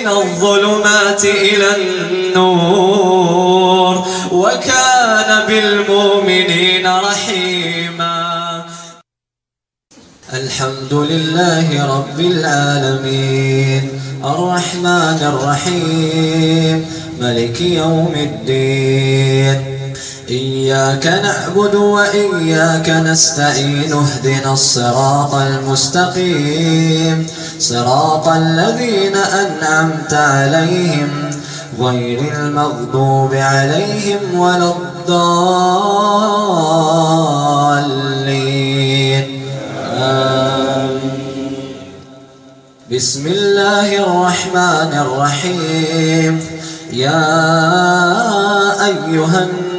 من الظلمات إلى النور وكان بالمؤمنين رحيما. الحمد لله رب العالمين. الرحمن الرحيم. ملك يوم الدين. إياك نعبد وإياك نستعين. اهدنا الصراط المستقيم. صراط الذين أنعمت عليهم غير المغضوب عليهم ولا الضالين. بسم الله الرحمن الرحيم. يا أيها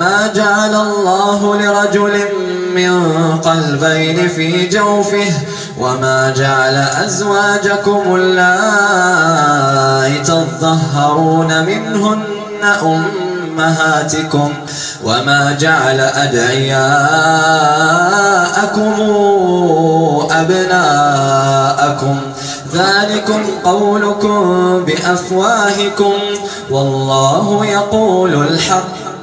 ما جعل الله لرجل من قلبين في جوفه وما جعل أزواجكم اللائي تظهرون منهن أمهاتكم وما جعل أدعياءكم أبناءكم ذلكم قولكم بأفواهكم والله يقول الحق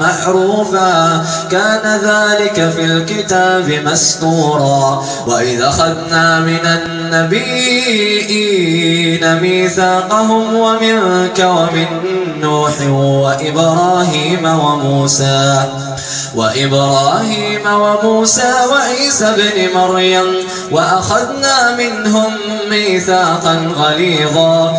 معروفا. كان ذلك في الكتاب مسطورا وإذا أخذنا من النبيين ميثاقهم ومنك ومن نوح وإبراهيم وموسى. وإبراهيم وموسى وعيسى بن مريم. وأخذنا منهم ميثاقا غليظا.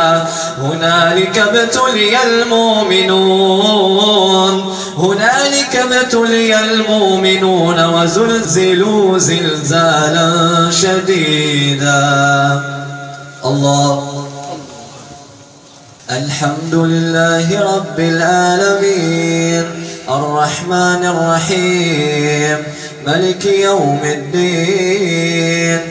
هنالك ابتلي المؤمنون. هنالك ابتلي المؤمنون وزلزلوا زلزالا شديدا. الله. الحمد لله رب العالمين. الرحمن الرحيم. ملك يوم الدين.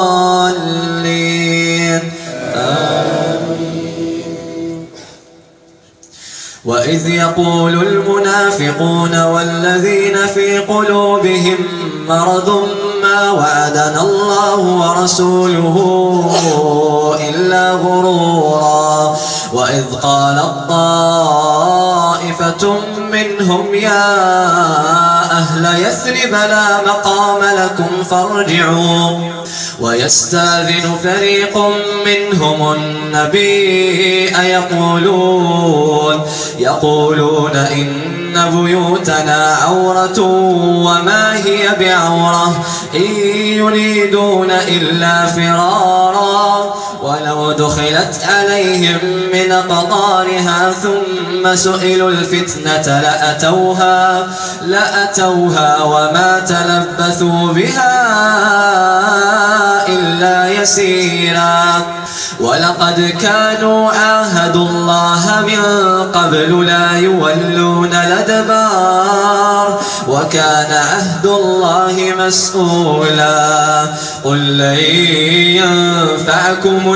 وإذ يقول المنافقون والذين في قلوبهم مرض ما وعدنا الله ورسوله إلا غرورا. وإذ قال الطائفة منهم يا أهل يثرب لا مقام لكم فارجعوا ويستاذن فريق منهم النبي يقولون يقولون إن بيوتنا عورة وما هي بعورة إن يريدون إلا فرارا ولو دخلت عليهم من قطارها ثم سئلوا الفتنة لأتوها لأتوها وما تلبثوا بها إلا يسيرا. ولقد كانوا عاهدوا الله من قبل لا يولون الأدبار وكان عهد الله مسؤولا. قل لن ينفعكم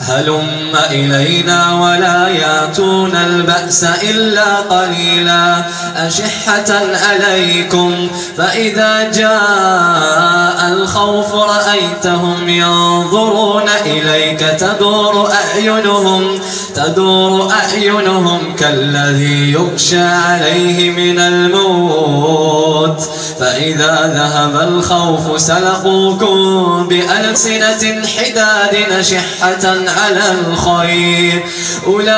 هلم إلينا ولا ياتون البأس إلا قليلا أشحة عليكم فإذا جاء الخوف رأيتهم ينظرون إليك تدور أعينهم تدور أعينهم كالذي يغشى عليه من الموت فإذا ذهب الخوف سلقوكم بألسنة حداد نشحة على الخير. أولئك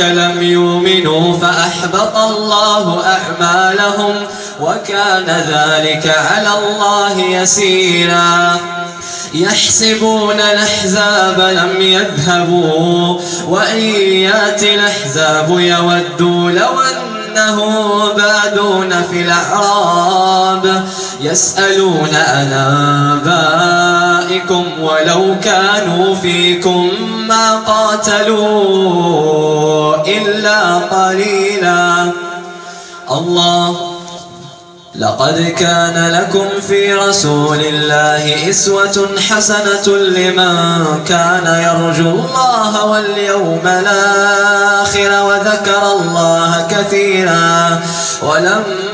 لم يؤمنوا فأحبط الله أعمالهم وكان ذلك على الله يسيرا. يحسبون الأحزاب لم يذهبوا وإن ياتي الأحزاب يودوا لو أنهم بادون في الأعراب. يسألون عن آبائكم ولو كانوا فيكم ما قاتلوا إلا قليلا. الله لقد كان لكم في رسول الله إسوة حسنة لمن كان يرجو الله واليوم الآخر وذكر الله كثيرا. ولما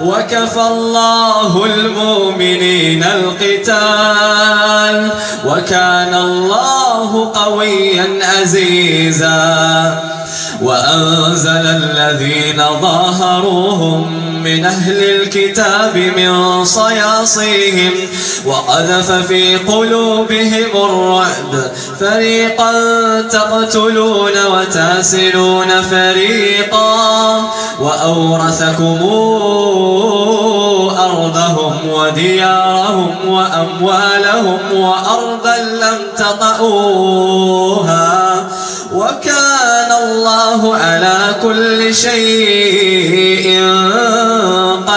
وكفى الله المؤمنين القتال وكان الله قويا عزيزا وأنزل الذين ظاهروهم من أهل الكتاب من صياصيهم وقذف في قلوبهم الرعب. فريقا تقتلون وتاسلون فريقا وأورثكم أرضهم وديارهم وأموالهم وأرضا لم تطئوها. وكان الله على كل شيء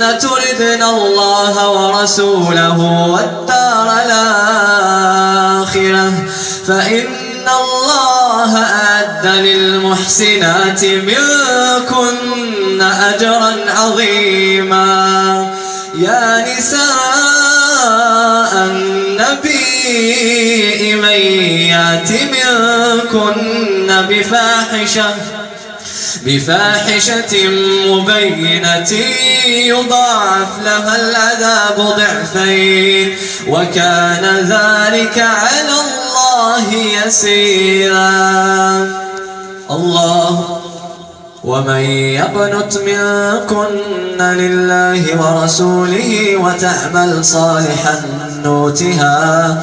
تردن الله ورسوله والدار الآخرة. فإن الله أعد للمحسنات منكن أجرا عظيما. يا نساء النبي من يأت منكن بفاحشة بفاحشة مبينة يضاعف لها العذاب ضعفين وكان ذلك على الله يسيرا. الله ومن يقنت منكن لله ورسوله وتعمل صالحا نوتها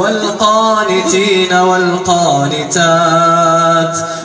والقانتين والقانتات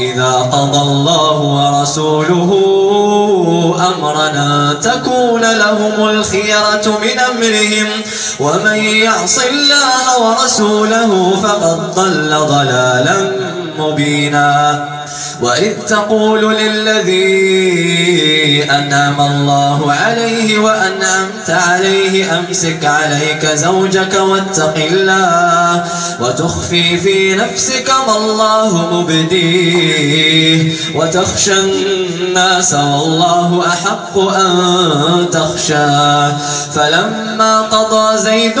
إذا قضى الله ورسوله أمرنا تكون لهم الخيرة من أمرهم. ومن يعص الله ورسوله فقد ضل ضلالا مبينا. وإذ تقول للذي أنعم الله عليه وأنعمت عليه أمسك عليك زوجك واتق الله وتخفي في نفسك ما الله مبديه وتخشى الناس والله أحق أن تخشاه فلما قضى زيد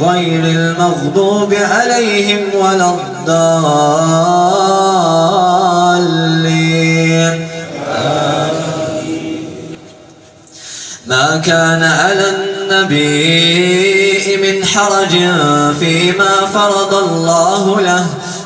غير المغضوب عليهم ولا الضالين. ما كان على النبي من حرج فيما فرض الله له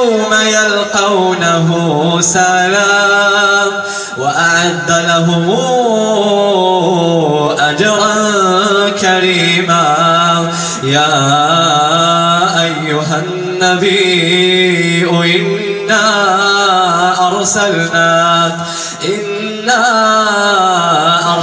يوم يلقونه سلام وأعد لهم أجرا كريما. يا أيها النبي إنا أرسلناك إنا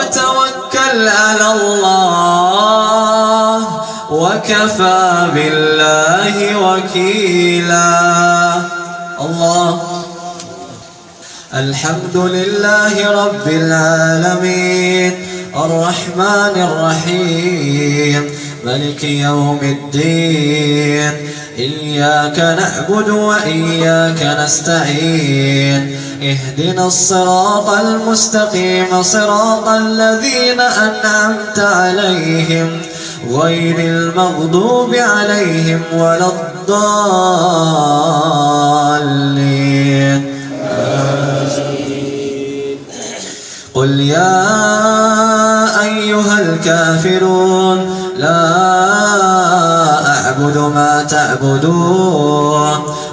وتوكل على الله وكفى بالله وكيلا. الله. الحمد لله رب العالمين. الرحمن الرحيم. ملك يوم الدين. إياك نعبد وإياك نستعين. اهدنا الصراط المستقيم صراط الذين أنعمت عليهم غير المغضوب عليهم ولا الضالين. قل يا أيها الكافرون لا أعبد ما تعبدون.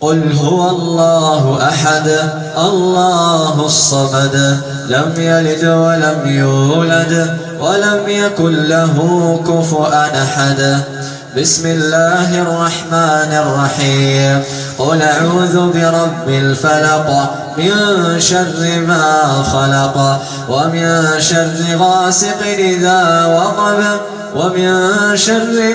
قل هو الله أحد الله الصمد لم يلد ولم يولد ولم يكن له كفؤا أحد. بسم الله الرحمن الرحيم. قل أعوذ برب الفلق من شر ما خلق ومن شر غاسق إذا وقب ومن شر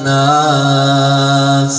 الناس